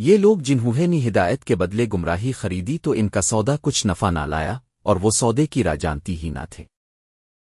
یہ لوگ جنہوں نے ہدایت کے بدلے گمراہی خریدی تو ان کا سودا کچھ نفع نہ لایا اور وہ سودے کی راجانتی ہی نہ تھے۔